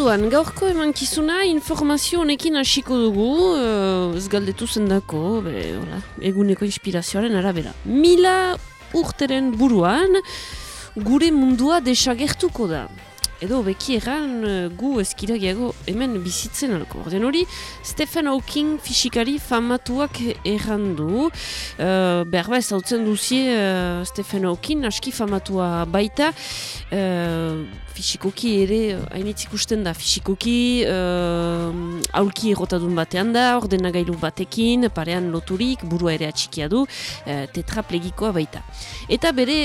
Orduan, gaurko eman kizuna informazio honekin hasiko dugu, uh, ez galdetu zendako, be, hola, eguneko inspirazioaren arabera. Mila urteren buruan, gure mundua desagertuko da edo beki erran uh, gu eskiragiago hemen bizitzen alko. Orden hori, Stephen Hawking fisikari famatuak erran du. Uh, behar ba ez duzie uh, Stephen Hawking aski famatua baita. Uh, fisikoki ere, hainitz ikusten da, fisikoki uh, aulki errotadun batean da, ordenagailu batekin, parean loturik, burua ere atxikia du, uh, tetraplegikoa baita. Eta bere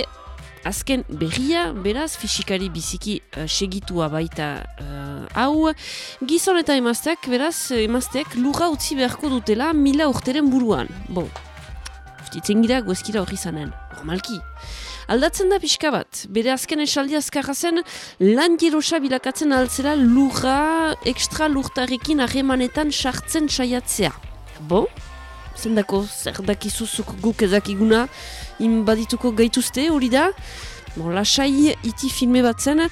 azken berria, beraz, fisikari biziki uh, segitua baita uh, hau. Gizon eta emazteak, beraz, emazteak lurra utzi beharko dutela mila urteren buruan. Bo, uftitzen gira, goezkira horri zanen, normalki. Aldatzen da pixka bat, bere azken esaldi azkarra zen lan jerosa bilakatzen altzera lurra ekstra lurtarekin ahemanetan sartzen saiatzea. Bo, zendako zer dakizuzuk guk ezakiguna inbadituko gaituzte hori da bon, lasai iti filme bat zen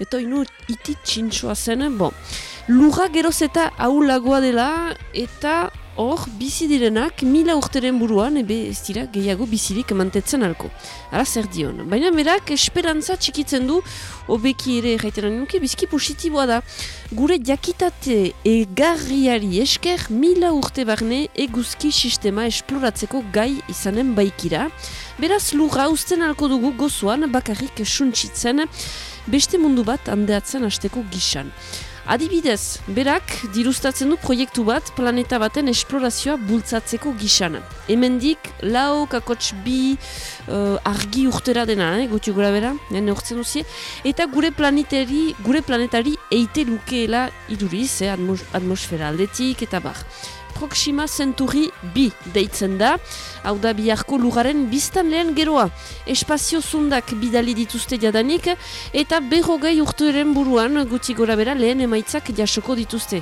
eta inu iti txintxoa zen bon. lurra geroz eta ahulagoa dela eta hor bizi direnak mila urteren buruan ebe ez dira gehiago bizirik mantetzen alko. Ara zer dion. Baina berak esperantza txikitzen du obeki ere jaiten nuke bizki positiboa da. Gure jakitate egarriari esker mila urte barne eguzki sistema esploratzeko gai izanen baikira. Beraz lurra usten alko dugu gozoan bakarrik suntsitzen beste mundu bat handeatzen hasteko gisan. Adibidez, berak dirustatzen du proiektu bat planeta baten esplorazioa bultzatzeko gisan. Hemendik lau kakots bi uh, argi urtera dena, eh, gutu gura bera, nene urtzen duzie, eta gure planetari, gure planetari eite lukeela iduriz, eh, atmosfera aldetik eta bar. Proxima Centuri bi deitzen da, hau da biharko lugaren biztan lehen geroa. Espazio zundak bidali dituzte jadanik, eta berrogei urtueren buruan guti gora bera lehen emaitzak jasoko dituzte.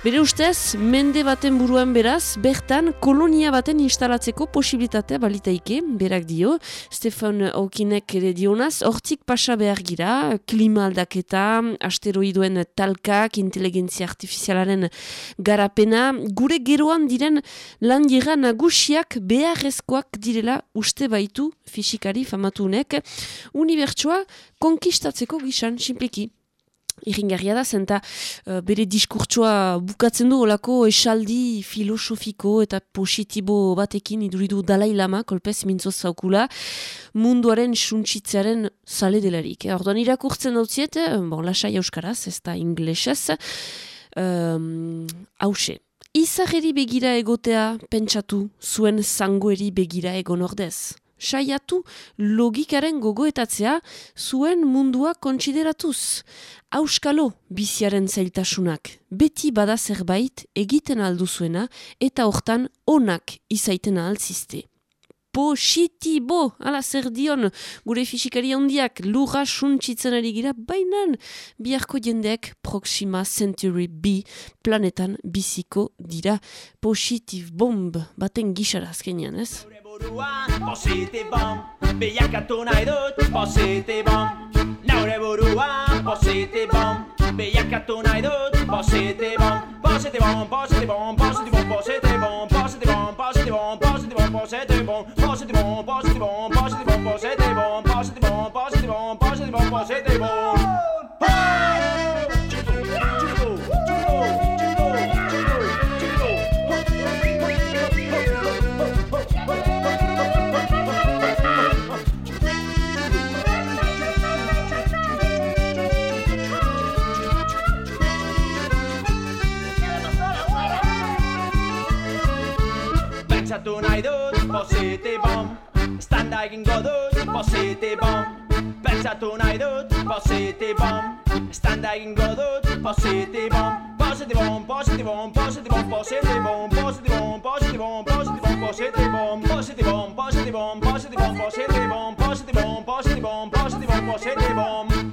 Bere ustez, mende baten buruan beraz, bertan kolonia baten instalatzeko posibilitatea balitaike, berak dio, Stefan Hawkinek ere dionaz, hortik pasa behar gira, klima aldaketa, asteroiduen talkak, inteligentzia artifizialaren garapena, gure geroan diren lan jera nagusiak beharrezkoak direla uste baitu fisikari famatunek unibertsua konkistatzeko gisan simpliki. Iringarria da, zenta uh, bere diskurtsoa bukatzen du olako esaldi filosofiko eta positibo batekin iduridu Dalai Lama, kolpez mintzoz zaukula, munduaren suntsitzearen sale delarik. Eh? Orduan irakurtzen dut ziet, bon, lasai euskaraz, ez da inglesez, um, hause. Izageri begira egotea pentsatu zuen zangoeri begira egon ordez. Saiatu logikaren gogoetatzea zuen mundua kontsideratuz. Auskalo biziaren zailtasunak, beti bada zerbait egiten alduzuena eta hortan onak izaiten alzizte positibo, ala zer dion, gure fisikari handiak lurra suntsitzen ari gira, bainan biharko jendeak Proxima Century B planetan biziko dira. Positiv bomb baten gixara azkenean, ez? Positibom, bilakatu nahi dut, positibom, naure burua, positibom, bilakatu nahi dut, pas, c'était bon, pas, c'était bon, pas, c'était bon, pas, c'était bon, pas, c'était bon, pas, c'était bon, pas, c'était bon, pas, c'était bon, pas, c'était bon, pas, c'était bon, bon, bon. Donai dos, posete bom. Stand dagen går dos, posete bom. Pizza Donai dos, posete bom. Stand dagen går dos, posete bom. Posete bom, posete bom, posete bom, posete bom, posete bom, posete bom, posete bom, posete bom, posete bom, posete bom, posete bom, posete bom, posete bom, posete bom, posete bom,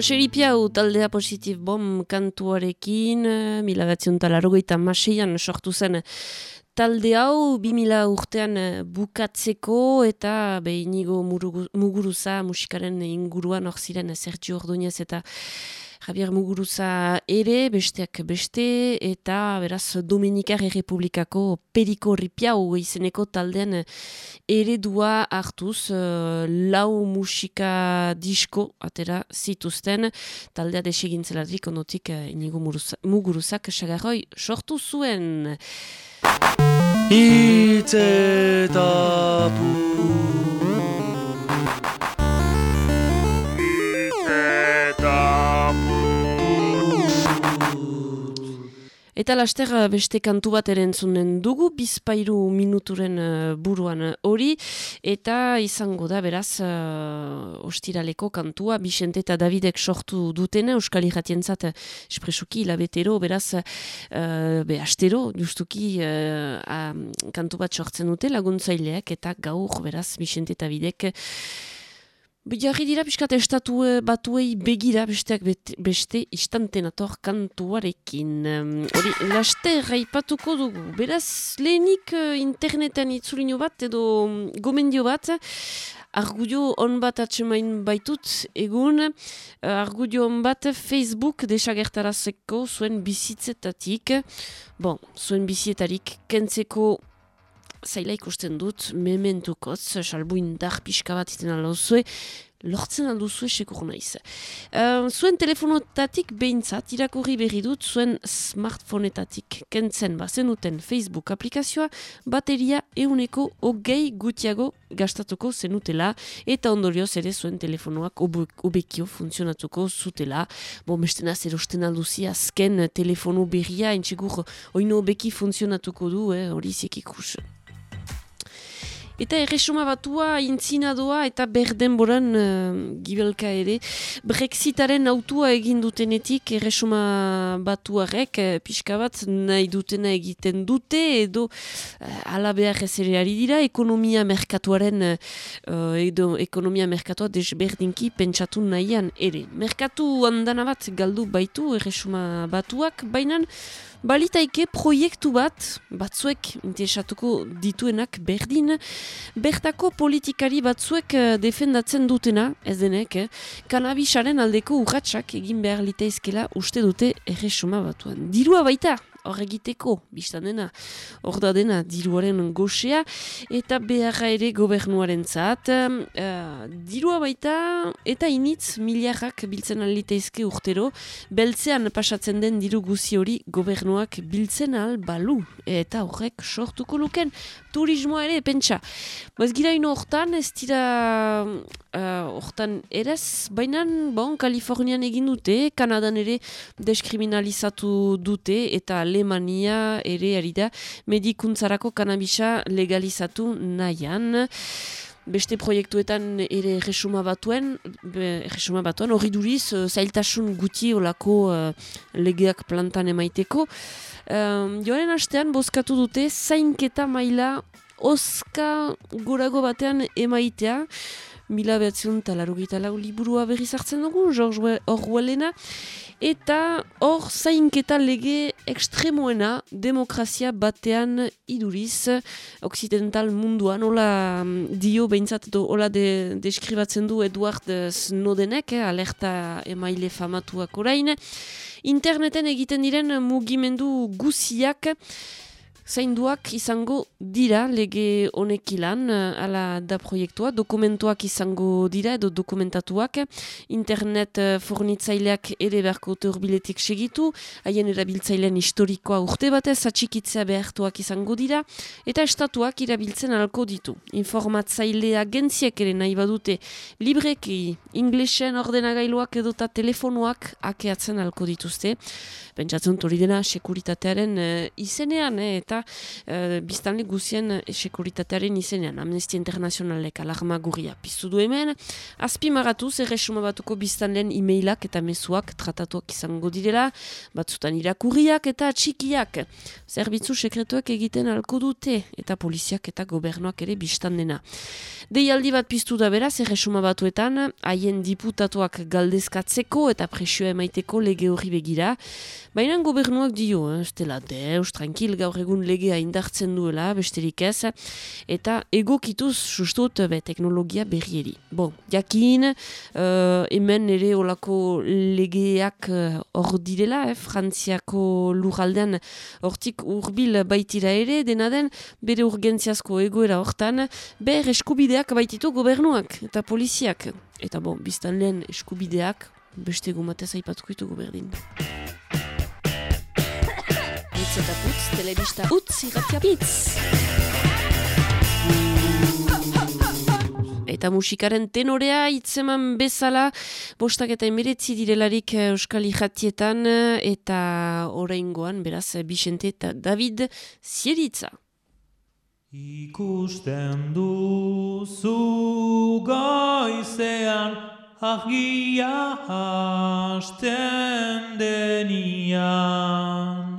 Jose Ripiau taldea positif bom kantuarekin, mila batzion talarrogeita maseian sortu zen talde hau 2000 urtean bukatzeko eta behinigo muguruza musikaren inguruan hor ziren Sergio Ordonez eta Javier Muguruza ere, besteak beste, eta beraz Dominikar Errepublikako Periko Ripiau izeneko taldean eredua hartuz uh, lau musika disko atera zituzten taldea desegintzelarik onotik uh, inigo Muguruzak sagarroi sortu zuen. Itzetapu Eta laster eh, beste kantu bat erentzunen dugu, bizpairu minuturen uh, buruan hori, eta izango da beraz uh, ostiraleko kantua, Bixente eta Davidek sortu dutena, Euskal Iratien zat, espresuki, labetero, beraz, uh, be, astero, justuki, uh, kantu bat sortzen dute laguntzaileak, eta gaur, beraz, Bixente eta Davidek, Jarri dira piskat estatu batuei begira besteak beste istantenator kantuarekin. Hori, laste raipatuko dugu. Beraz, lehenik uh, internetan itzulino bat edo mm, gomendio bat, argudio on bat atsemain baitut egun, uh, argudio on bat Facebook desagertarazeko zuen bizitzetatik. Bon, zuen bizietarik kentzeko zaila ikusten dut, mementukotz, salbu indar pixka bat iten alauzue, lortzen alduzue sekur naiz. Uh, zuen telefonotatik behintzat, irakurri berri dut, zuen smartphonetatik kentzen bazenuten Facebook aplikazioa, bateria euneko ogei gutiago gastatuko zenutela, eta ondorioz ere zuen telefonoak obekio funtzionatuko zutela. Bo, mestena zer osten alduzi azken telefono berria, entxegur oino obeki funtzionatuko du, eh, hori ikus. Eta erresuma batua intzinadoa eta berdenboran uh, gibelka ere. Brexitaren autua egin dutenetik erresuma batuarek uh, pixka bat nahi dutena egiten dute edo uh, ala behar ez ere ari dira ekonomia merkatuaren uh, edo ekonomia merkatua desberdinki pentsatu nahian ere. Merkatu handana bat galdu baitu erresuma batuak, bainan Balitaike proiektu bat, batzuek interesatuko dituenak berdin, bertako politikari batzuek eh, defendatzen dutena, ez denek, eh? kanabisaren aldeko urratsak egin behar litaizkela uste dute erresuma batuan. Dirua baita, hor egiteko, biztan dena, hor da dena diruaren gosea, eta beharra ere gobernuaren zat. Uh, dirua baita, eta initz miliarrak biltzen aliteizke urtero, beltzean pasatzen den diru guzi hori gobernuak biltzen al balu, eta horrek sortuko luken turismoa ere, pentsa. Baz gira ino hortan, ez dira hortan uh, erez, baina bon, Kalifornian egin dute, Kanadan ere deskriminalizatu dute, eta Alemania ere ari da medikuntzarako kanabisa legalizatu nahian. Beste proiektuetan ere resuma batuen, resuma batuen, hori duriz, uh, zailtasun guti olako uh, legeak plantan emaiteko. Um, joaren hastean, bozkatu dute, zainketa maila oska gurago batean emaitea, mila behatzion talarugita lau liburua berri zartzen dugu, George Orwellena, eta hor zainketa lege ekstremoena demokrazia batean iduriz, occidental munduan, hola mm, dio behintzat hola de, deskribatzen du Eduard Snowdenek, eh, alerta emaile famatuak orain, interneten egiten diren mugimendu guziak, zainduak izango dira lege honekilan eh, ala da proiektua, dokumentuak izango dira edo dokumentatuak, internet uh, fornitzaileak ere beharko urbiletik segitu, haien erabiltzailean historikoa urte batez atxikitzea behartuak izango dira, eta estatuak irabiltzen alko ditu. Informatzailea gentziak ere nahi badute libreki, inglesen ordenagailuak edota telefonoak akeatzen alko dituzte. Pentsatzen hori dena sekuritatearen uh, izenean, eta eta uh, biztanle guzien sekuritatearen izenean, Amnestia Internazionalek alarma gurria piztu du hemen, azpimagatu zer esuma batuko biztanleen e-mailak eta mezuak tratatuak izango direla, batzutan irakurriak eta txikiak, zerbitzu sekretuak egiten alko dute eta poliziak eta gobernuak ere biztandena. Deialdi bat piztu da beraz, erresuma batuetan, haien diputatuak galdezkatzeko eta presioa emaiteko lege horri begira, baina gobernuak dio, eh, estela deus, tranquil, gaur egun legea indartzen duela, besterik ez, eta egokituz sustut be, teknologia berrieri. Bon, jakin, uh, hemen ere olako legeak eh, hor uh, direla, eh, frantziako lurraldean hortik urbil baitira ere, dena den, bere urgentziazko egoera hortan, ber eskubideak baititu gobernuak eta poliziak. Eta bon, biztan lehen eskubideak, beste gumatez aipatuko ditugu berdin. Putz eta putz, telebista utz, irratia pitz. Eta musikaren tenorea itzeman bezala, bostak eta emiretzi direlarik eh, Euskal Ijatietan eh, eta oraingoan beraz Bixente eta David Zieritza. Ikusten duzu goizean argia hasten denian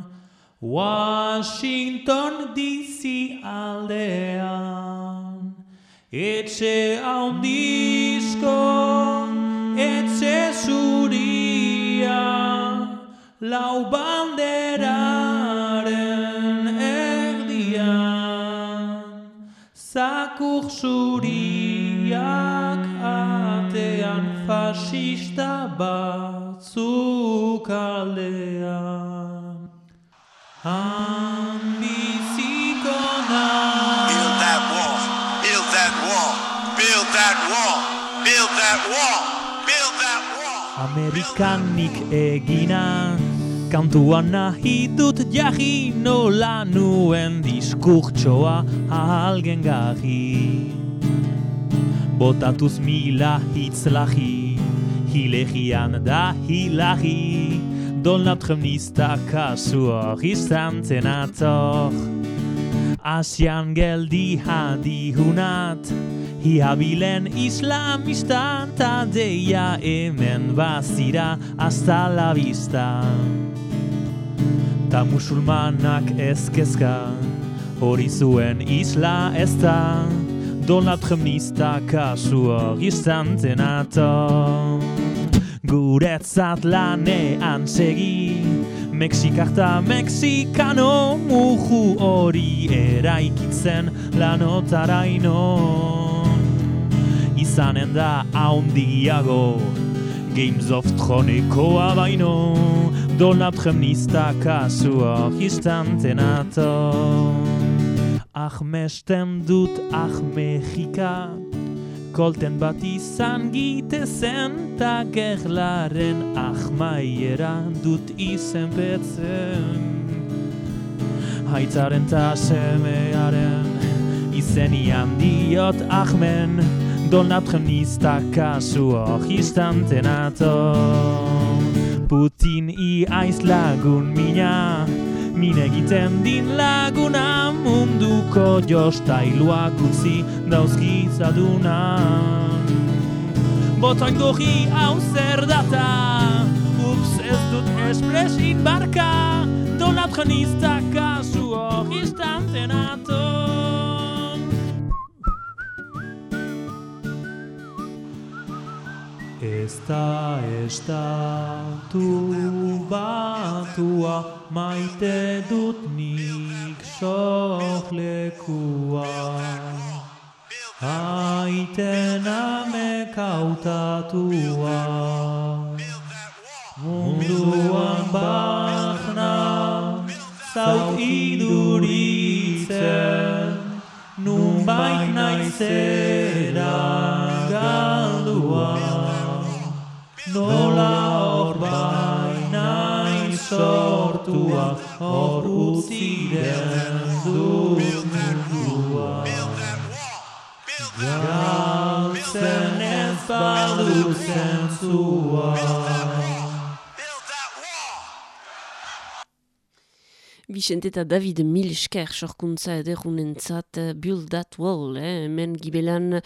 Washington DC aldean. Etxe haundizko etxe zuria. Lau banderaren erdian Zakur zuriak atean fascista batzuk aldean Build that wall, build that wall, build that wall, build that wall, build that wall. Amerikanik egina Kantuan nahi dut jarri nola nuen diskurtsoa algen garri Botatuz mila hitz lahi, hilegian da hilahi Donald Trump nizta kasu hori zantzen ator Asian geldi hadihunat Hiabilen islamistan Ta deia hemen bazira hasta la vista. Ta musulmanak ezkezka Hori zuen isla ez da. Donald Trump nizta kasu hori zantzen ator Guretzat lanean segi Mexikarta Mexikano muju hori eraikitzen lanotaraino Izanen da haundiago Games of Thronekoa baino Donald Trump kasu hori istanten ato Ahmesten dut ah Mexika Kolten bat izan gite zen Ta gerlaren ahmaieran dut izen betzen. Haitzaren ta semearen Izenian diot ahmen Donatren nizta kasu hori istanten Putin i aiz lagun mina Min egiten din laguna munduko jostailuak utzi dauzkizadunan Botoin gogi hau zer data Ups ez dut espresin barka. Donat janizta kasu hori istanten aton Ez da estatu batua maite dut nik sohlekua Aiten amekautatua Munduan bahna zaut iduritzen. Nunbait naizera galdua. Nola hor baina sortua Hor utziren dut mundua Badu zentzua Build that wall. Vicente eta David mil esker sorkuntza ederunentzat uh, Build That Wall, eh? hemen gibelan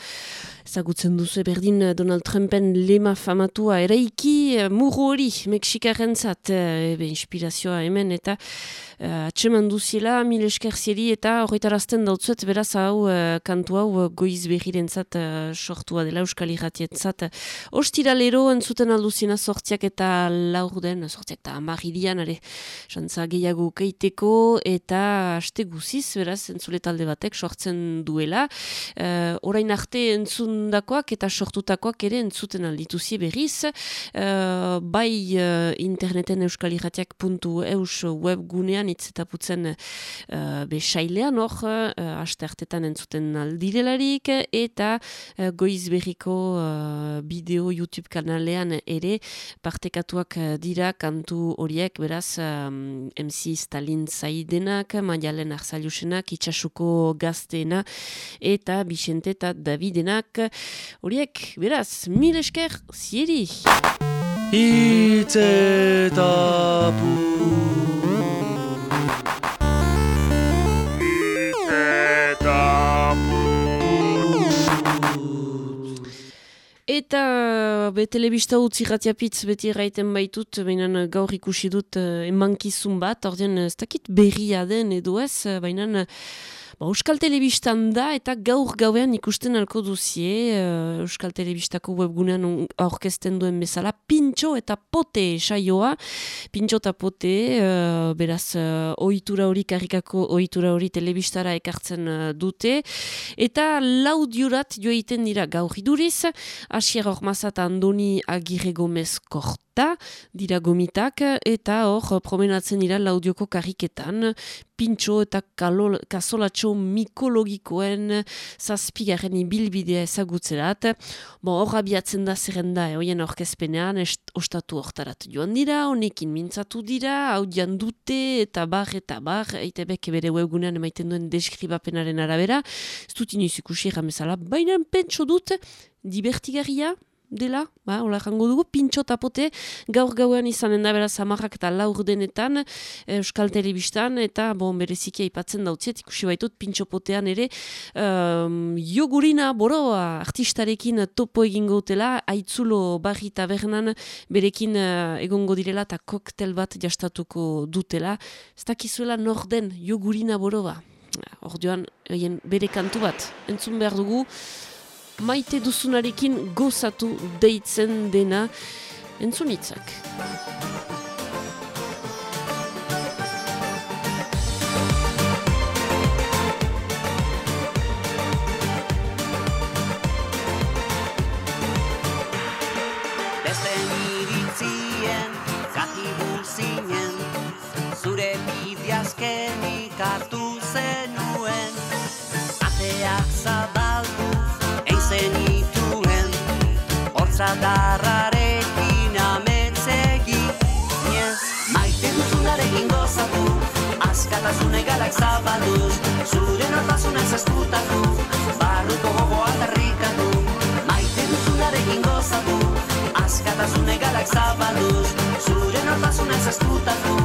zagutzen duzu berdin uh, Donald Trumpen lema famatua eraiki uh, muru hori Mexikaren zat, uh, inspirazioa hemen eta uh, atseman duziela mil esker zieri eta horretarazten dautzuet beraz hau uh, kantu hau goiz behiren zat uh, sortua dela Euskal Iratiet zat. Ostiralero entzuten alduzina sortziak eta laur den, sortziak eta amaridian, are, jantza gehiago keiteko eta aste guziz, beraz, entzule talde batek sortzen duela. Uh, orain arte entzundakoak eta sortutakoak ere entzuten aldituzie berriz. Uh, bai uh, interneten euskaliratiak.eus webgunean itzetaputzen uh, besailean hor, uh, aste hartetan entzuten aldirelarik eta uh, goiz berriko uh, bideo YouTube kanalean ere partekatuak dira kantu horiek beraz um, MC Stalin Zaidenak, Maialen Arzailusenak, Itxasuko Gazteena eta Bixente eta Davidenak. Horiek, beraz, mil esker, zieri! Itzetapu Eta be, telebista utzi ratiapitz beti erraiten baitut, baina gaur ikusi dut uh, emankizun bat, ordean ez dakit berria den edo ez, baina Ba, Euskal Telebistan da eta gaur gauean ikusten alko duzie uh, Euskal Telebistako webgunean aurkezten duen bezala pintxo eta pote saioa. Pintxo eta pote uh, beraz uh, ohitura hori karikako ohitura hori telebistara ekartzen uh, dute. Eta laudiorat joeiten dira gaur iduriz Asier Ormazat Andoni Agirre Gomez Kort eta dira gomitak eta hor promenatzen dira laudioko kariketan pintxo eta kasolatxo mikologikoen zazpigaren ibilbidea ezagutzerat. Bo, hor abiatzen da zerrenda eoien orkezpenean ostatu hortarat joan dira, honekin mintzatu dira, hau dute eta bar eta bar, eite beke bere webunean emaiten duen deskribapenaren arabera, ez dut inoiz ikusi erramezala, baina pentso dut, divertigarria, dela, ba, hola jango dugu, pintxo tapote, gaur gauean izanen da beraz amarrak eta laur denetan Euskal Telebistan, eta bon, bereziki aipatzen dautziet, ikusi baitut pintxo potean ere, um, jogurina boroa artistarekin topo egingo dutela, aitzulo barri tabernan berekin uh, egongo direla eta koktel bat jastatuko dutela, ez dakizuela norden jogurina boroa. Orduan, bere kantu bat, entzun behar dugu, maite duzunarekin gozatu deitzen dena entzunitzak. Zure bidiazkenik hartu zenuen Ateak zabaldu Galak zabalduz Zure nortasunez eskutatu Barruko gogoa tarrikatu Maite duzunarekin gozatu Azkatazune galak zabalduz Zure nortasunez eskutatu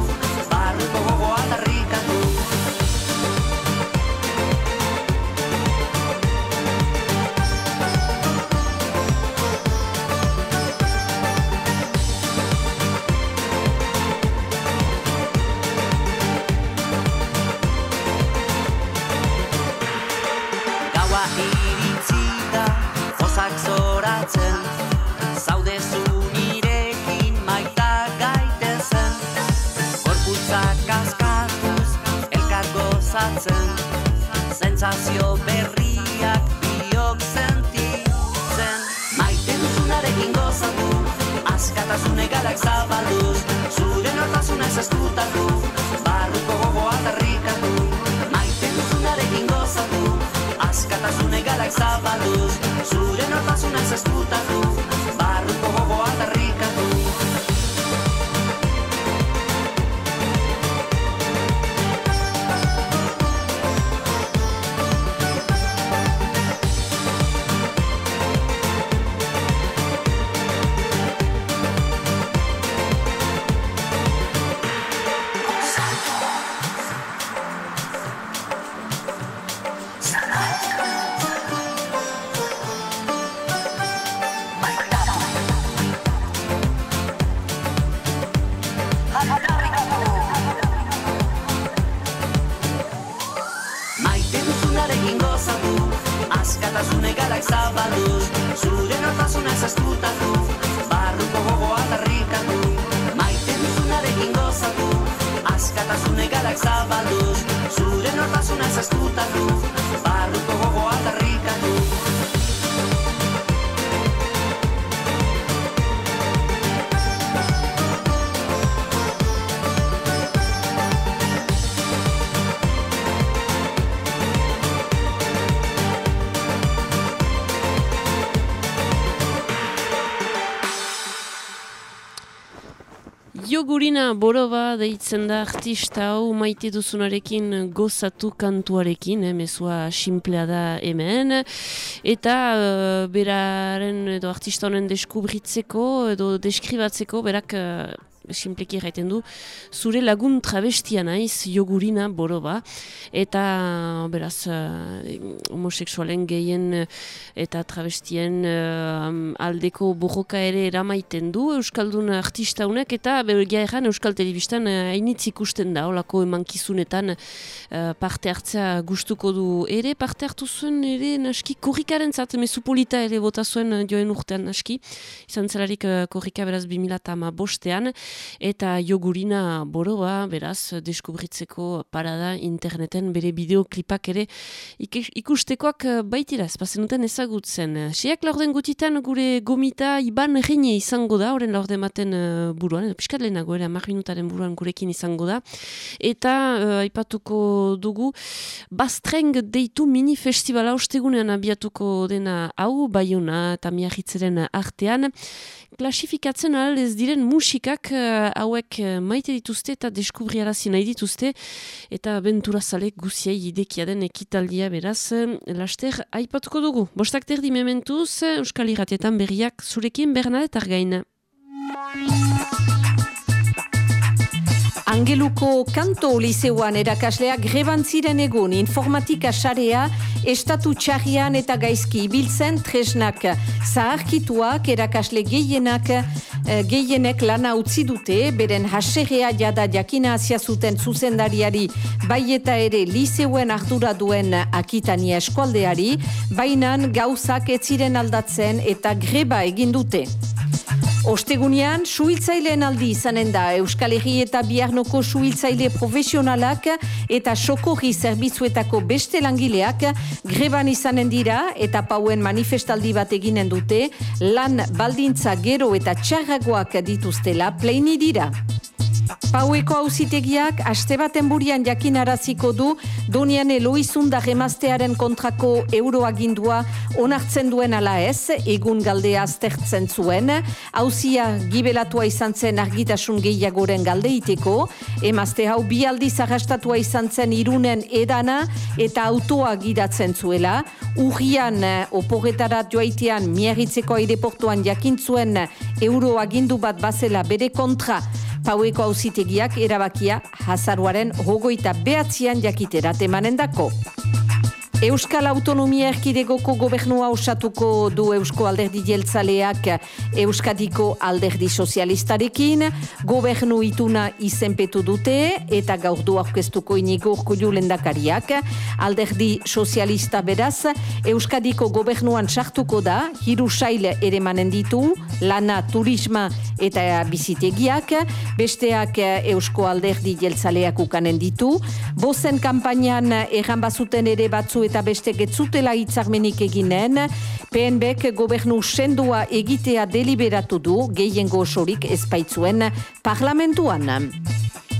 tras un galaxia Jogurina boroba deitzen da artista hau maite duzunarekin gozatu kantuarekin, eh, mezua simplea da hemen. Eta uh, beraren edo artista honen deskubritzeko edo deskribatzeko berak uh, simpleki erraiten du, zure lagun travestia naiz jogurina boroba, eta beraz uh, homoseksualen gehien eh, eta travestien uh, aldeko borroka ere eramaiten du Euskaldun artista honek, eta bergia erran Euskal Telebistan hainitz ikusten da, olako emankizunetan parte hartzea gustuko du ere, parte hartu zuen ere naski korrikaren zat, mesupolita ere bota zuen joen urtean naski, izan zelarik korrika beraz 2000 bostean, eta jogurina boroa, beraz, deskubritzeko parada interneten bere bideoklipak ere ikustekoak eh, baitira, espazenuten ezagutzen. Seak laurden gutitan gure gomita iban reine izango da, horren laurde maten uh, buruan, piskat lehenago amak minutaren buruan gurekin izango da, eta uh, aipatuko dugu, bastreng deitu mini festivala ostegunean abiatuko dena hau, baiona eta miahitzeren artean, klasifikatzen al ez diren musikak hauek uh, maite dituzte eta deskubriarazi nahi dituzte eta bentura zale guziai idekia den ekitaldia beraz uh, laster aipatuko dugu. Bostak terdi mementuz, Euskal Iratietan berriak zurekin Bernadette Argaina. Angeluko kanto liseuan erakasleak greban ziren egun informatika sarea estatu txarrian eta gaizki ibiltzen tresnak zaharkituak erakasle gehienak eh, gehienek lana utzi dute beren haserea jada jakina azia zuten zuzendariari bai eta ere liseuen ardura duen akitania eskualdeari bainan gauzak ez ziren aldatzen eta greba egin dute. Ostegunean, suhiltzaileen aldi izanen da Euskal Herri eta Biarnoko suhiltzaile profesionalak eta sokorri zerbitzuetako beste langileak greban izanen dira eta pauen manifestaldi bat eginen dute lan baldintza gero eta txarragoak dituztela pleini dira. Paueko hauzitegiak aste baten burian jakinaraziko du Donian Eloizunda remaztearen kontrako euroagindua onartzen duen ala ez, egun galdea aztertzen zuen, hauzia gibelatua izan zen argitasun gehiagoren galdeiteko, emazte hau bi aldiz arrastatua izan zen irunen edana eta autoa gidatzen zuela, urrian oporretarat joaitean miarritzeko aireportuan jakintzuen euroagindu bat bazela bere kontra paueko hauzitegiak erabakia hazaruaren hogoita behatzean jakiterat emanen dako. Euskal Autonomia Erkidegoko gobernua osatuko du Eusko Alderdi Jeltzaleak Euskadiko Alderdi Sozialistarekin, gobernu ituna izenpetu dute eta gaur du aurkeztuko inigo urko lendakariak. Alderdi Sozialista beraz, Euskadiko gobernuan sartuko da, hiru saile ere manen ditu, lana, turisma eta bizitegiak, besteak Eusko Alderdi Jeltzaleak ukanen ditu, bozen kampainan erran bazuten ere batzu eta beste getzutela hitzarmenik eginen, PNBek gobernu sendua egitea deliberatu du gehiengo osorik ezpaitzuen parlamentuan.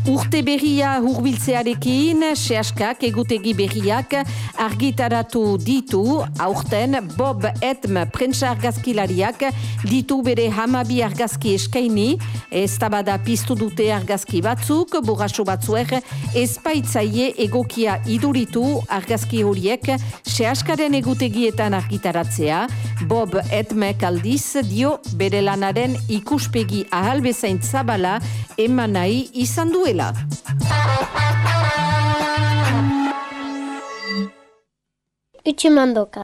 Urte berria hurbiltzearekin, sehaskak egutegi berriak argitaratu ditu, aurten Bob Etm prentsa argazkilariak ditu bere hamabi argazki eskaini, ez tabada piztu dute argazki batzuk, burraso batzuek ezpaitzaie egokia iduritu argazki horiek sehaskaren egutegietan argitaratzea, Bob Etmek aldiz dio bere lanaren ikuspegi ahalbezain zabala emanai izan duela. Utsumandoka.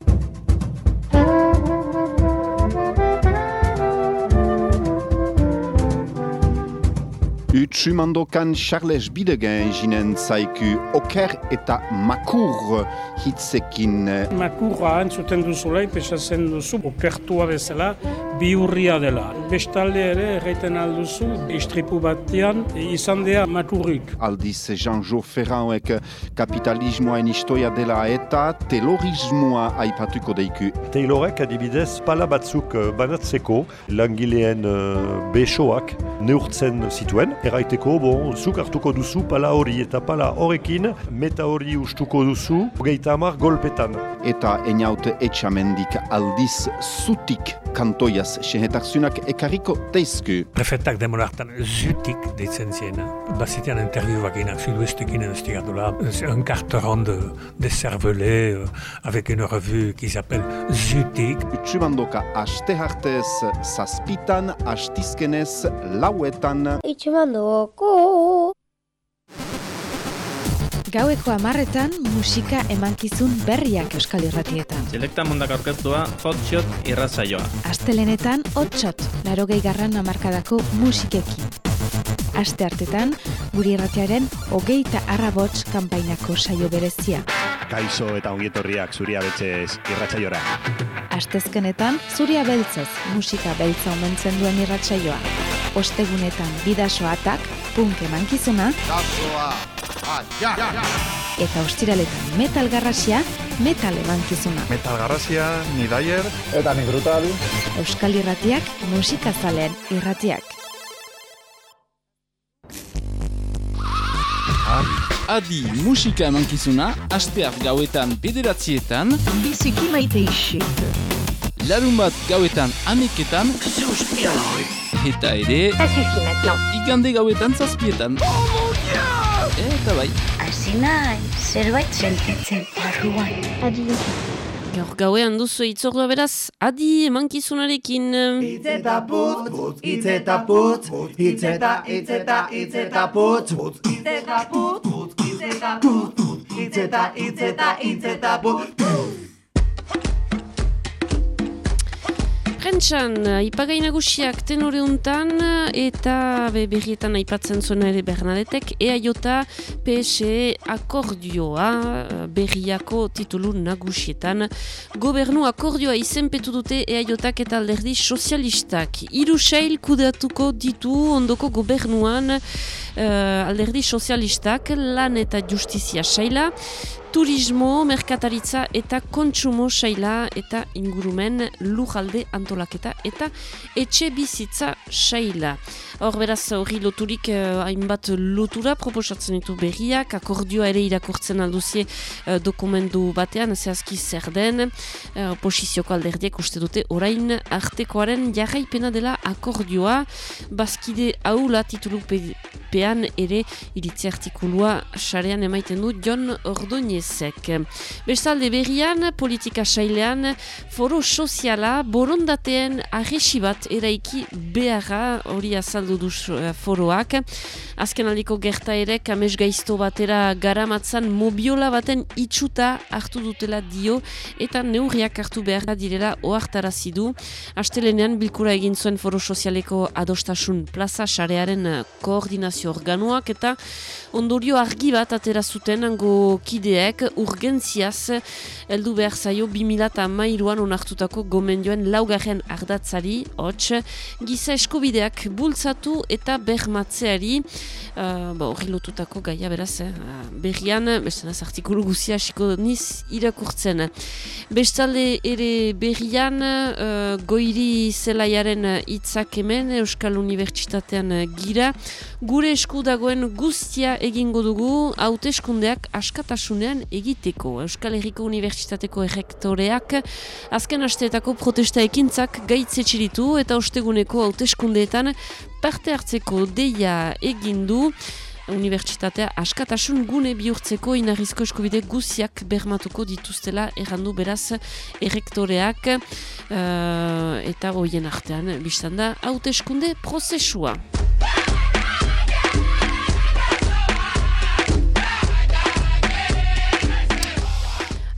Utsumandokan Charles Bidegen jinen zaiku oker eta makur hitzekin. Makurra entzuten duzulei, pesatzen duzu, okertua bezala, biurria dela. Bestalde ere, erraiten alduzu, istripu batean, izan dea makurrik. Aldiz Jean-Jo Ferrauek kapitalismoaen istoia dela eta telorismoa aipatuko deiku. Taylorek adibidez pala batzuk eh, banatzeko langileen uh, besoak neurtzen zituen. Erraiteko, bon, zuk hartuko duzu pala hori eta pala horrekin meta hori ustuko duzu hogeita hamar golpetan. Eta eniaut etxamendik aldiz zutik kantoiaz sehetakzunak ekarriko teizku. Prefetak demora hartan zutik deitzen ziena. Bazitean interview bakinak sud-ouestekin investigatu la. Un carteron de, de cervelet euh, avec une revue qui s'appelle Zutik. Utsumandoka aste hartez zazpitan, astizkenez lauetan. Itxumandoko. Gaueko amarretan musika emankizun berriak euskal irratietan. Selekta mundak aurkeztua hotshot irratzaioa. Astelenetan hotshot, laro garran amarkadako musikekin. Aste hartetan, guri irratiaren hogeita arrabots kanpainako saio berezia. Kaixo eta ongietorriak zuria betxez irratzaiora. Astezkenetan, zuria beltzez musika beltza omentzen duen irratsaioa. Ostegunetan bidasoatak, punk emankizuna, eta ostiraletan metal garrasia, metal emankizuna. Metal garrasia, ni daier. Eta ni brutal. Euskal irratiak, musikazaleen irratiak. Adi musika emankizuna, asteak gauetan bederatzietan, biziki maite isik. Larun bat gauetan aneketan, eta ere, igande gauetan zazpietan. Eta bai. Hasi nahi, zerbait sentitzen barruan. Adi. Gaur gauean duzu itzordua beraz, adi emankizunarekin. Itzeta putz, putz, itzeta putz, itzeta, itzeta, itzeta putz, itzeta putz, putz, itzeta putz, itzeta, itzeta, itzeta putz. Prentxan, ipagai nagusiak tenore untan eta be berrietan aipatzen zuena ere Bernadetek, EAJ PSE akordioa berriako titulu nagusietan. Gobernu akordioa izenpetu dute EAJak eta alderdi sozialistak. Iru sail kudeatuko ditu ondoko gobernuan uh, alderdi sozialistak lan eta justizia saila, turismo, merkataritza eta kontsumo saila eta ingurumen lujalde antolaketa eta etxe bizitza saila. Hor beraz hori loturik uh, hainbat lotura proposatzen ditu berriak, akordioa ere irakurtzen alduzie uh, dokumentu batean, zehazki zer den, uh, posizioko alderdiek uste dute orain artekoaren jarraipena dela akordioa, bazkide haula titulu pean ere iritzi artikulua sarean emaiten du John Ordoñezek. Bestalde berrian, politika sailean, foro soziala borondateen arresi bat eraiki beharra hori azaldu du foroak. Azken aldiko gerta ere, kames gaizto batera garamatzan mobiola baten itxuta hartu dutela dio eta neurriak hartu behar direla ohartarazi du. Astelenean bilkura egin zuen foro sozialeko adostasun plaza sarearen koordinazio organoak eta ondorio argi bat atera zuten ango kideek urgentziaz heldu behar zaio 2008an onartutako gomendioen laugarren ardatzari, hots, giza eskubideak bultzatu eta bermatzeari uh, ba, horri lotutako gaia beraz, eh? berrian, bestenaz artikulu guzia hasiko niz irakurtzen. Bestalde ere berrian, uh, goiri zelaiaren hitzak hemen, Euskal Unibertsitatean gira, gure esku dagoen guztia egingo dugu hauteskundeak askatasunean egiteko. Euskal Herriko Unibertsitateko errektoreak azken asteetako protesta ekintzak gaitze txiritu eta osteguneko hauteskundeetan parte hartzeko deia egindu. Unibertsitatea askatasun gune bihurtzeko inarrizko eskubide guziak bermatuko dituztela errandu beraz errektoreak uh, eta hoien artean biztanda hauteskunde prozesua.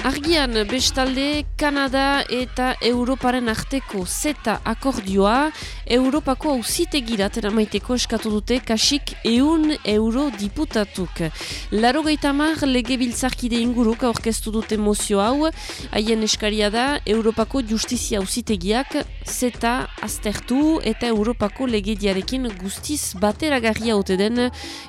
Argian bestalde Kanada eta Europaren arteko zeta akordioa Europako auzitegirat eramaiteko eskatu dute kasik eun euro diputatuk. Laro gaitamar lege biltzarkide inguruk aurkeztu dute mozio hau, haien eskaria da Europako justizia auzitegiak zeta aztertu eta Europako legediarekin guztiz bateragarria ote den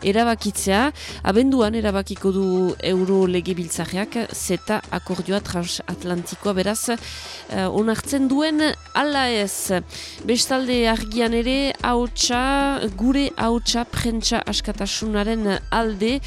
erabakitzea. Abenduan erabakiko du euro lege biltzarriak zeta akordioa transatlantikoa beraz uh, onartzen duen ala ez. Bestalde argian ere hautsa, gure hautsa prentsa askatasunaren alde,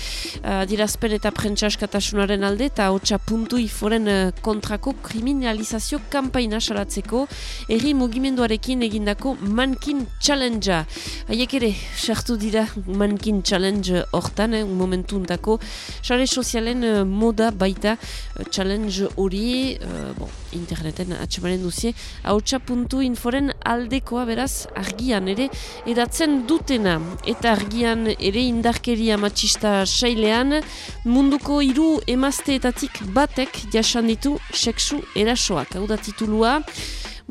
uh, dirazpen eta prentsa askatasunaren alde, eta hautsa puntu iforen uh, kontrako kriminalizazio kampaina salatzeko erri mugimenduarekin egindako mankin challengea. Haiek ere, sartu dira mankin challenge hortan, eh, momentu untako, sare sozialen uh, moda baita uh, challenge hori, uh, bon, interneten atxemaren duzie, hautsa.inforen aldekoa beraz argian ere edatzen dutena. Eta argian ere indarkeria matxista sailean munduko hiru emazteetatik batek jasan ditu seksu erasoak. Hau da titulua,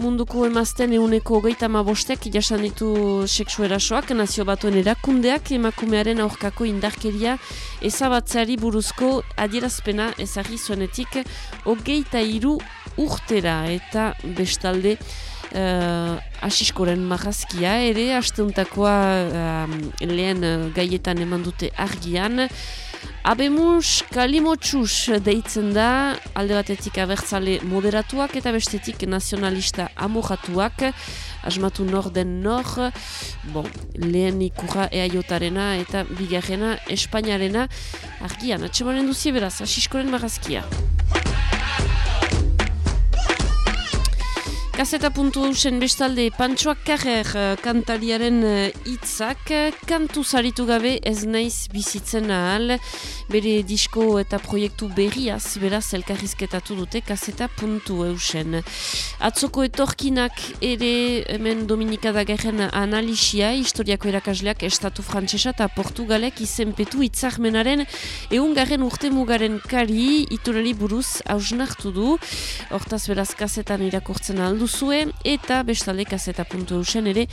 munduko emazten euneko hogeita bostek jasan ditu seksu erasoak, nazio batuen erakundeak emakumearen aurkako indarkeria ezabatzeari buruzko adierazpena ezagri zuenetik hogeita hiru urtera. Eta bestalde uh, asiskoren marrazkia ere, asteuntakoa uh, lehen uh, gaietan eman dute argian, Abemus Kalimotxus deitzen da, alde batetik abertzale moderatuak eta bestetik nazionalista amojatuak, asmatu nor den nor, bon, lehen ikurra eaiotarena eta bigarrena Espainiarena, argian, atxemanen duzie beraz, asiskoren marrazkia. Kaseta puntu eusen bestalde Pantsoak Karrer uh, kantariaren uh, hitzak kantu zaritu gabe ez naiz bizitzen ahal bere disko eta proiektu berriaz beraz elkarrizketatu dute kaseta puntu eusen. Atzoko etorkinak ere hemen Dominika Dagarren analisia historiako erakasleak estatu frantsesa eta portugalek izenpetu hitzarmenaren eungarren urte mugaren kari iturari buruz hausnartu du. Hortaz beraz kasetan irakurtzen aldu duzue eta bestalde kaseta puntu eusen ere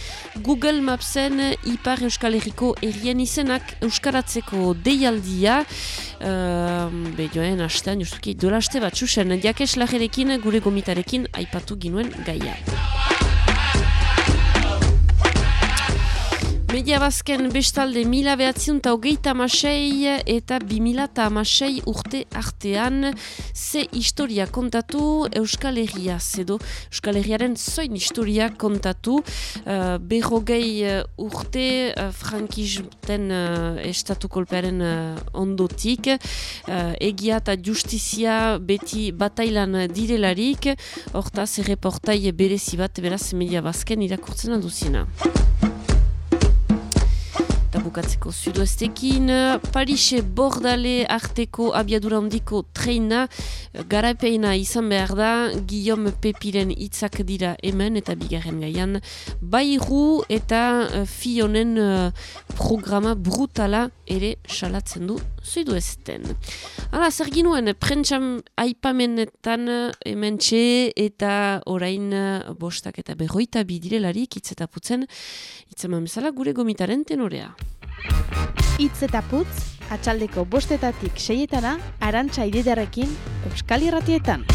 Google Mapsen Ipar Euskal Herriko erien izenak Euskaratzeko deialdia uh, behioen hastean justuki dola haste bat susen diakes lagerekin gure gomitarekin aipatu ginuen gaia. Media bazken bestalde mila behatziun eta hogeita amasei eta bi mila eta amasei urte artean ze historia kontatu Euskal Herria zedo Euskal Herriaren zoin historia kontatu. Uh, berrogei uh, urte uh, frankizten uh, estatu kolpearen uh, ondotik. Uh, egia eta justizia beti batailan direlarik. Hortaz erreportai berezi bat beraz media bazken irakurtzen alduzina bukatzeko sudoestekin Parise bordale arteko abiadura handiko treina garapeina izan behar da Guillaume Pepiren hitzak dira hemen eta bigarren gaian bairu eta uh, fionen uh, programa brutala ere salatzen du zuidu ezten. Hala, zer ginuen, prentsam aipamenetan hemen txe eta orain bostak eta berroita bidirelarik itzetaputzen, itzaman bezala gure gomitaren tenorea. Itz eta putz, atxaldeko bostetatik seietana, arantxa ididarekin, Euskal Irratietan.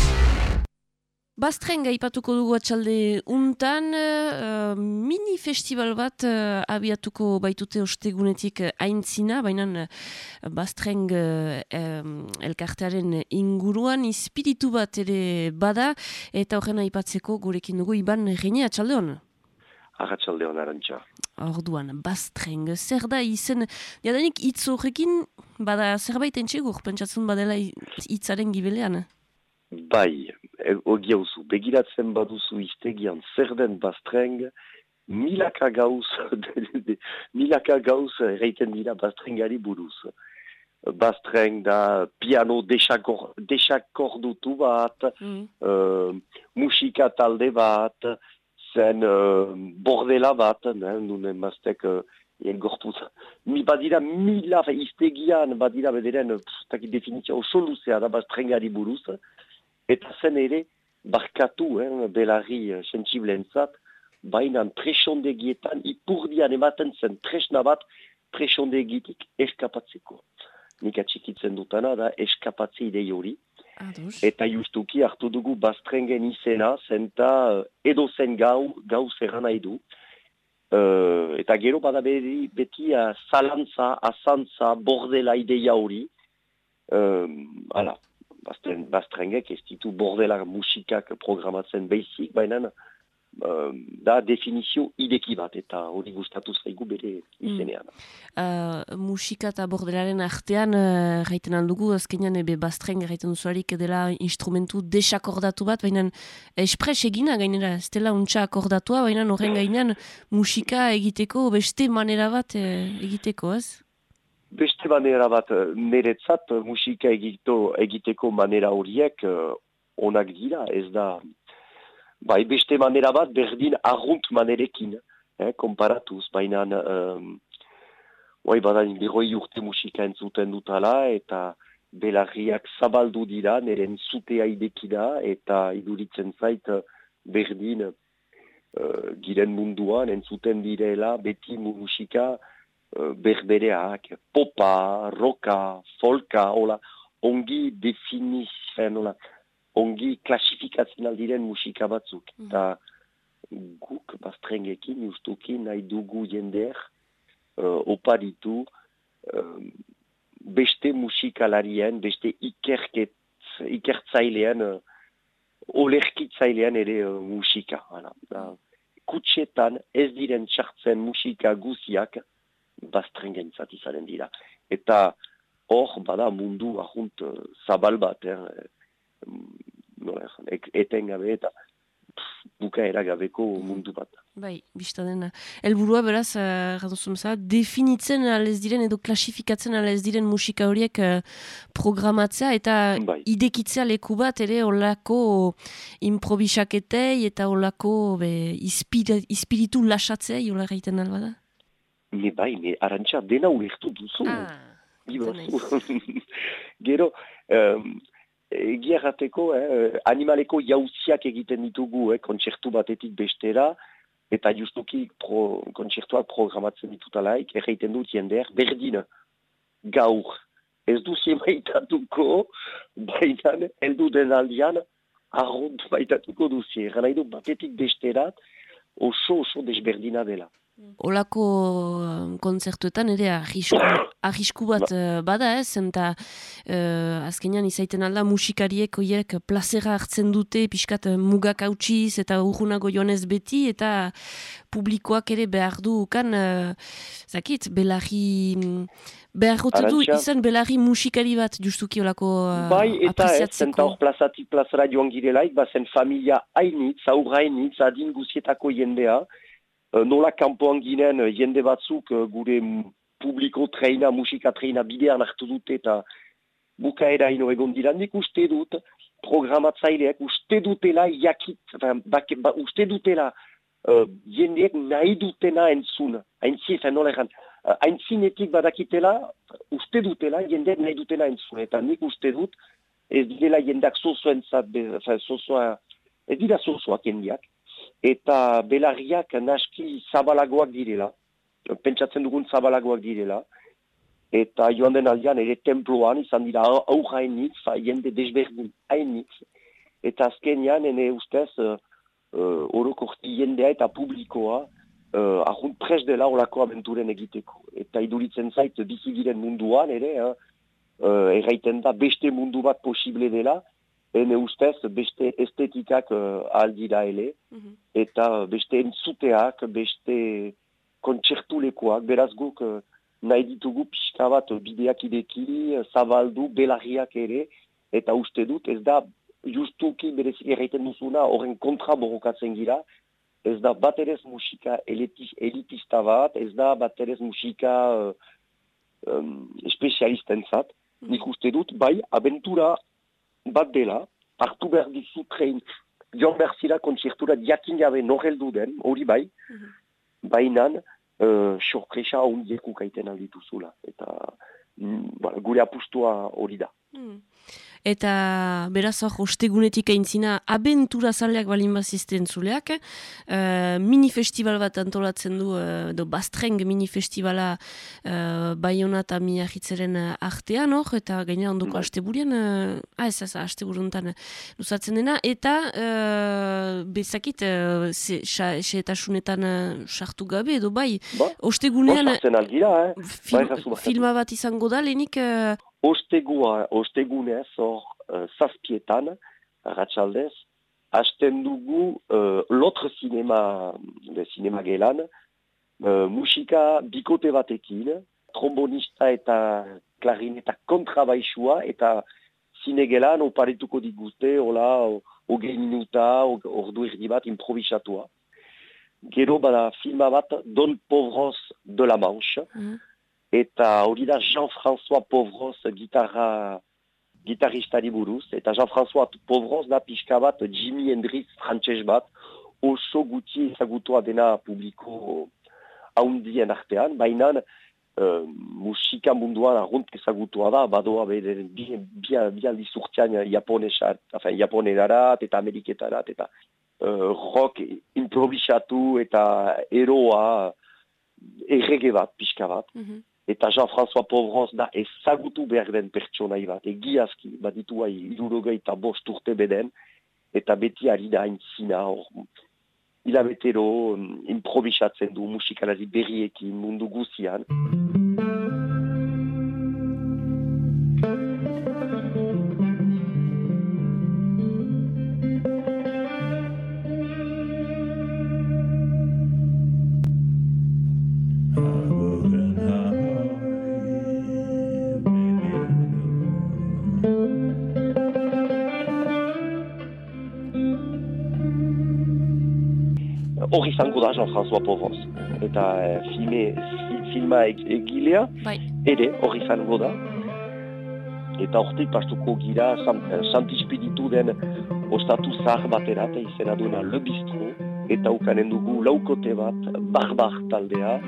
Bastrenga ipatuko dugu atxalde untan, uh, mini festival bat uh, abiatuko baitute ostegunetik aintzina, baina uh, Bastreng uh, elkartearen inguruan espiritu bat ere bada, eta horren aipatzeko gurekin dugu Iban Rene atxalde hon? Arratxalde arantxa. Orduan, Bastreng, zer da izen, jadanik hitz horrekin, bada zerbait entxegur, pentsatzen badela hitzaren gibelean? Bai, ogiauzu, begiratzen baduzu iztegian zer den Bastreng, milaka gauz, milaka gauz erreiten dira Bastrengari buruz. Bastreng da piano desakordutu bat, mm. uh, musika talde bat, zen uh, bordela bat, ne, nune maztek uh, gorpuz. Mi badira mila iztegian, badira bederen, taki definizio oso luzea da Bastrengari buruz, eta zen ere, barkatu, eh, belarri uh, sentsiblentzat, baina presondegietan ipurdian ematen zen tresna bat presondegitik eskapatzeko. Nik atxikitzen dutana da eskapatze idei hori. Eta justuki hartu dugu bastrengen izena, zenta uh, edo zen gau, gau zerra nahi du. Uh, eta gero bada beti, beti uh, zalantza, azantza, bordela ideia hori. Uh, ala, bastren, bastrengek ez ditu bordela musikak programatzen beizik, baina da definizio ideki bat, eta hori gustatu zaigu bere izenean. Uh, musika eta bordelaren artean uh, gaiten aldugu, azkenean ebe bastreng gaiten duzuarik dela instrumentu desakordatu bat, baina espres egina gainera, ez dela untxa akordatua, baina horren gainean musika egiteko beste manera bat uh, egiteko, ez? Beste manera bat, niretzat musika egito, egiteko manera horiek uh, onak dira, ez da bai beste manera bat berdin arrunt manerekin, eh, komparatuz, baina um, bai badan berroi urte musika entzuten dutala eta belarriak zabaldu dira, neren zutea idekida eta iduritzen zait berdin uh, giren munduan entzuten direla beti musika uh, berbereak, popa, roka, folka, hola, ongi definizien, hola, ongi klasifikatzen aldiren musika batzuk. Mm. Eta guk bastrengekin, justuki, nahi dugu jender, uh, oparitu, uh, beste musikalarien, beste ikerket, ikertzailean, uh, olerkitzailean ere uh, musika. Hala. Da, kutsetan ez diren txartzen musika guziak bastrengen zatizaren dira. Eta hor, bada mundu ahunt uh, zabal bat, eh, nola eten gabe eta bukaera gabeko mundu bat. Bai, bizta dena. Elburua beraz, uh, definitzen alez diren edo klasifikatzen alez diren musika horiek uh, programatzea eta bai. idekitzea leku bat ere olako improvisaketei eta olako be, ispiritu lasatzea jola gaiten albada? Ne bai, ne arantxa dena ulertu duzu. Ah, Gero, um, egiarrateko, eh, animaleko jauziak egiten ditugu eh, kontzertu batetik bestera, eta justuki pro, kontzertuak programatzen ditutalaik, erreiten dut jendeer, berdin, gaur, ez du maitatuko, baina, eldu den aldian, arront baitatuko duzi, nahi du batetik besterat, oso oso desberdina dela. Olako um, kontzertuetan ere arrisku, arrisku bat ba. uh, bada ez, eta uh, azkenean izaiten alda musikariek oiek plazera hartzen dute, pixkat uh, mugak hautsiz eta urgunago joanez beti, eta publikoak ere behar du kan, uh, zakit, belarri... Behar du izan belarri musikari bat justuki olako uh, Bai, eta ez, zenta hor plazatik plazara joan girelaik, bazen familia hainitz, aurra hainitz, adin guzietako jendea, nola kanpoan ginen eh, jende batzuk uh, gure publiko treina, musika treina bidean hartu dute eta bukaera ino egon dira. Nik uste dut programatzaileak uste dutela jakit, ba, uste dutela uh, jendeek nahi dutena entzun. Haintzi, fen nola egan, haintzinetik badakitela uste dutela jendeek nahi dutena entzun. Eta nik uste dut ez dira jendeak zozoen zat, zozoa, ez dira zozoak jendeak eta belarriak naski zabalagoak direla, pentsatzen dugun zabalagoak direla, eta joan den aldean ere temploan izan dira aurra hainitz, jende desberdin hainitz, eta azkenean ene ustez uh, uh, orokorti jendea eta publikoa uh, ahunt pres dela olako abenturen egiteko. Eta iduritzen zait bizi diren munduan ere, uh, erraiten da beste mundu bat posible dela, Ene ustez, beste estetikak uh, aldira ele, mhm. eta beste entzuteak, beste kontzertulekoak, beraz guk uh, nahi ditugu pixka bat bideak ideki, zabaldu, belarriak ere, eta uste dut, ez da justuki berez erreiten duzuna, horren kontra borrokatzen gira, ez da bat ere musika elitista bat, ez da bat ere musika uh, um, espezialisten zat, mhm. nik uste dut, bai, abentura bat dela, hartu behar dizu trein, joan behar zira kontzertura diakin gabe norreldu den, hori bai, mm -hmm. bainan, uh, sorpresa hondieko kaiten alditu zula. Eta mm, gure apustua hori da. Eta beraz hor, ostegunetik aintzina, abentura zaleak balin bazizten zuleak, uh, mini-festival bat antolatzen du, uh, do bastreng mini-festivala uh, Bayona eta Miahitzeren artean hor, eta gaina ondoko Bai. asteburien, uh, ah ez ez, asteburuntan luzatzen dena, eta uh, bezakit, uh, se, xa, xeetasunetan uh, sartu gabe, edo bai, ostegunean Ostartzen aldira, eh? film, Bai, filma bat izango da, lehenik... Uh, Ostegua, ostegunez, hor, uh, zazpietan, ratxaldez, hasten dugu uh, lotre cinema, de cinema gelan, uh, musika bikote batekin, trombonista eta klarineta kontrabaixua, eta zine gelan oparituko digute, hola, hogei minuta, ordu erdi bat improvisatua. Gero bada filma bat, Don Povros de la Manche, eta hori da Jean-François Povros gitarra gitarristari buruz, eta Jean-François Povros da pixka bat Jimi Hendrix frantses bat, oso gutxi ezagutua dena publiko haundien artean, baina uh, musika munduan arrunt ezagutua da, badoa bere bi, bi, bi aldiz urtean japonesat, enfin, japonerarat eta ameriketarat, eta uh, rock improvisatu eta eroa errege bat, pixka bat. Eta Jean-François Povros da ezagutu behar den pertsonai bat, egiazki, baditu hai irurogei eta bost urte beden, eta beti ari da hain zina hor, hilabetero mm, improvisatzen du musikalari berriekin mundu guzian. Hor izango da Jean-François Povros. Eta eh, filme, fi, filma eg- egilea, bai. ere hor izango da. Eta hortik pastuko gira eh, Santi Spiritu den ostatu zahar batera, eta izena duena Le Bistro, eta ukanen dugu laukote bat, barbar taldea,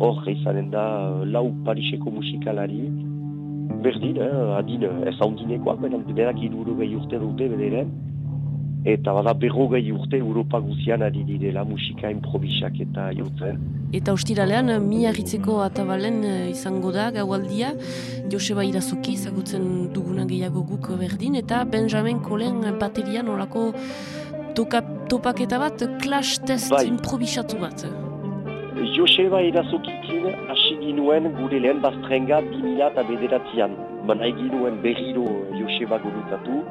hor izanen da eh, lau Pariseko musikalari, berdin, eh, adin eh, ez handinekoak, beran berak irurogei urte dute bederen, eta bada berrogei urte Europa guzian ari direla musika improvisak eta jotzen. Eta ostiralean, miarritzeko atabalen eh, izango da, gaualdia, Joseba Irazoki, zagutzen duguna gehiago guk berdin, eta Benjamin Kolen baterian olako toka, topaketa bat, clash test Bai. improvisatu bat. Joseba Erazokikin hasi ginuen gure lehen bastrenga 2000 eta bederatzean. Baina ginuen berriro Joseba gurutatu,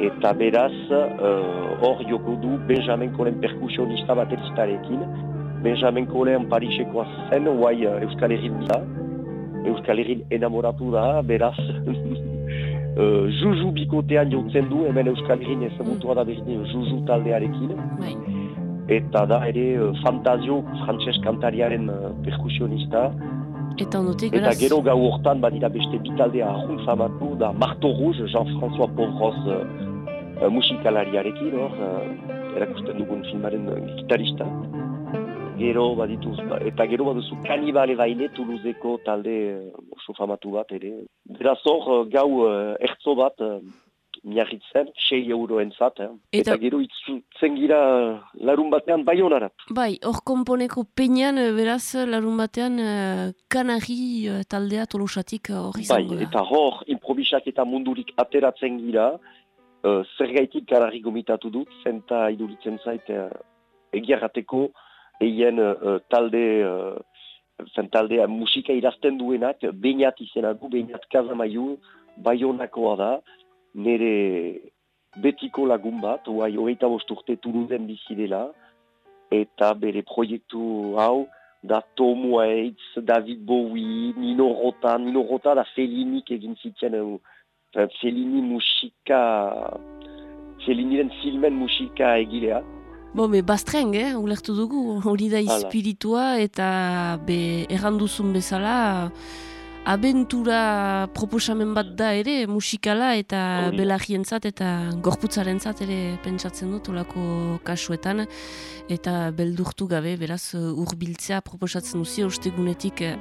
eta beraz eh, hor joko du Benjamin Kolen perkusionista bateristarekin. Benjamin Kolen Parisekoa zen, guai eh, Euskal Herrin da. Euskal Herrin enamoratu da, beraz eh, Juju bikotean jotzen du, hemen Euskal Herrin ezagutua da berdin Juju taldearekin. Eta da ere eh, Fantazio frantses kantariaren eh, perkusionista. Eta ondotik, Eta gero gau hortan badira beste bitaldea ahun famatu da Marto Rouge, Jean-François Povros uh, uh, musikalariarekin hor, uh, erakusten dugun filmaren uh, gitarista. Gero badituz, ba, eta gero baduzu kanibale baile Toulouseko talde uh, oso famatu bat ere. Beraz hor, uh, gau uh, ertzo bat uh, miarritzen, 6 euroen zat, eh? Eta- eta... gero itzutzen gira uh, larun batean baionarat. bai, hor konponeko peñan, eh, beraz, larun batean, eh, kanari eh, taldea tolosatik eh, hor Bai, izango da. eta hor, improvisak eta mundurik ateratzen gira, uh, zergaitik garari gomitatu dut, zenta iduritzen zait uh, egiarrateko eien uh, talde, uh, zen taldea musika irazten duenak, beinat izena du, beinat kazamaiu, baionakoa da, nire betiko lagun bat, oai, hogeita bost urte Toulousen bizi dela, eta bere proiektu hau, da Tom Waits, David Bowie, Nino Rota, Nino Rota da Fellinik egin zitzen, uh, Fellini musika, Felliniren filmen musika egilea. Bo, me bastreng, eh, ulertu dugu, hori da espiritua eta be erranduzun bezala abentura proposamen bat da ere musikala eta Hori belarrientzat eta gorputzarentzat ere pentsatzen dut olako kasuetan. Eta beldurtu gabe beraz hurbiltzea proposatzen duzi ostegunetik eh,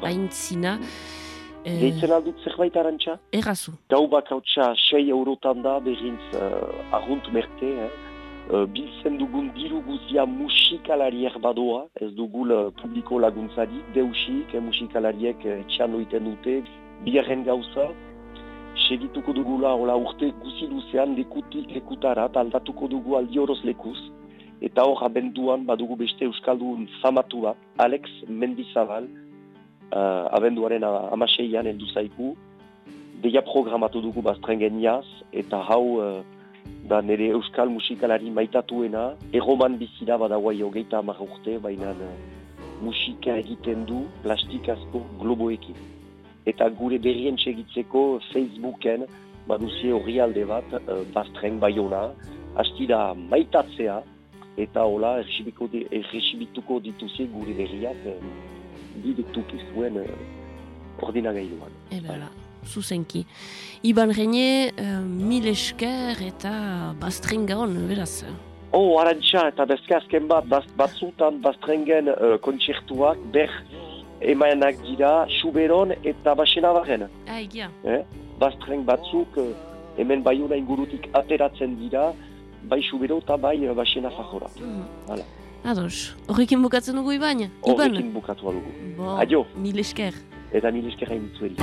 Eh. Deitzen aldut zerbait arantxa? Errazu. Gau bakautxa 6 eurotan da, berrintz uh, arrunt merte, eh? Uh, biltzen dugun diru guzia musikalariek badoa, ez dugul uh, publiko laguntzarik, deusik, eh, musikalariek uh, etxan oiten dute, biharren gauza, segituko dugula hola urte guzi luzean lekutik lekutarat aldatuko dugu aldi horoz lekuz, eta hor abenduan badugu beste Euskaldun famatu bat, Alex Mendizabal, uh, abenduaren amaseian heldu zaiku, deia programatu dugu baztrengen jaz, eta hau uh, da nire Euskal musikalari maitatuena, erroman bizira badaguai hogeita hamar urte, baina uh, musika egiten du plastikazko globoekin. Eta gure berrien segitzeko Facebooken baduzie horri alde bat, uh, baztren baiona, hasti da maitatzea, eta hola errexibituko dituzie gure berriak bidetuki zuen ordinagailuan. Ebala, zuzenki. Iban Reine, uh, mil esker eta bastrenga hon, beraz. Oh, arantxa, eta bezke azken bat, baz, batzutan baztrengen uh, kontzertuak ber emaenak dira Suberon eta Baxenabaren. Ah, egia. Eh? Baztren batzuk uh, hemen baiuna ingurutik ateratzen dira, bai Subero eta bai uh, Baxena Fajora. Hala, Ados, horrekin bukatzen dugu Iban? Iban, horrekin bukatu dugu. Bo, Adio, mil esker. eta mil eskerra imitzueri.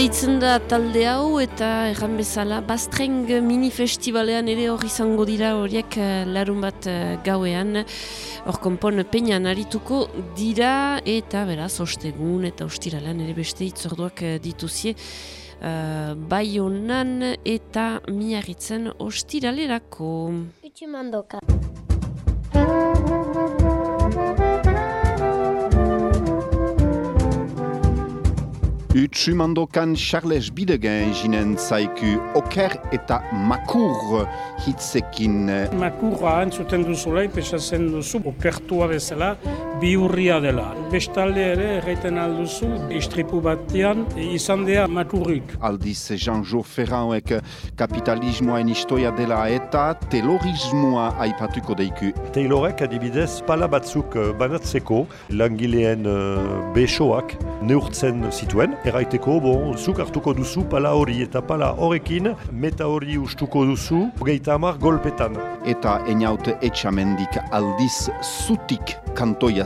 Deitzen da talde hau eta erran bezala Bastreng mini festivalean ere hor izango dira horiek eh, larun bat eh, gauean hor konpon peinan arituko dira eta beraz ostegun eta ostiralean ere beste itzorduak eh, dituzie uh, bai honan eta miarritzen ostiralerako. Utsumandoka. Utsumandokan Charles Bidegen jinen zaiku oker eta makur hitzekin. Makurra entzuten duzulei, pesatzen duzu, okertua bezala, biurria dela. Bestalde ere, erraiten alduzu, istripu batean, izan dea makurrik. Aldiz Jean-Jo Ferrauek kapitalismoaen istoia dela eta telorismoa aipatuko deiku. Taylorek adibidez pala batzuk eh, banatzeko langileen uh, besoak neurtzen zituen. Erraiteko, bon, zuk hartuko duzu pala hori eta pala horrekin meta hori ustuko duzu hogeita hamar golpetan. Eta eniaute etxamendik aldiz zutik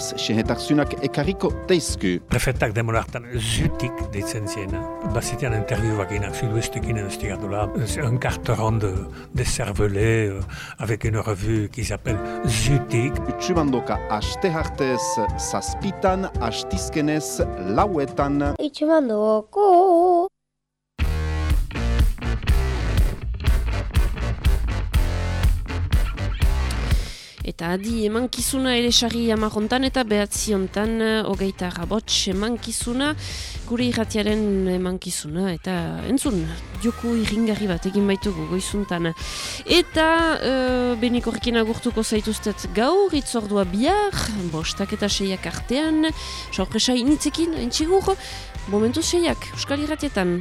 kantoiaz sehetakzunak ekarriko teizku. Prefetak zutik deitzen ziena. Bazitean investigatula. Un carteron de, de cervelet euh, avec une revue qui s'appelle Zutik. Utsumandoka aste hartez zazpitan, astizkenez lauetan. Utxumandoko. Eta adi emankizuna ere sarri amarrontan eta behatzi hontan hogeita rabots emankizuna gure irratiaren emankizuna eta entzun joko irringarri bat egin baitugu goizuntan. Eta uh, benik horrekin agurtuko zaituztet gaur, itzordua bihar, bostak eta seiak artean, sorpresa initzekin, entxigur, momentu seiak, euskal irratietan.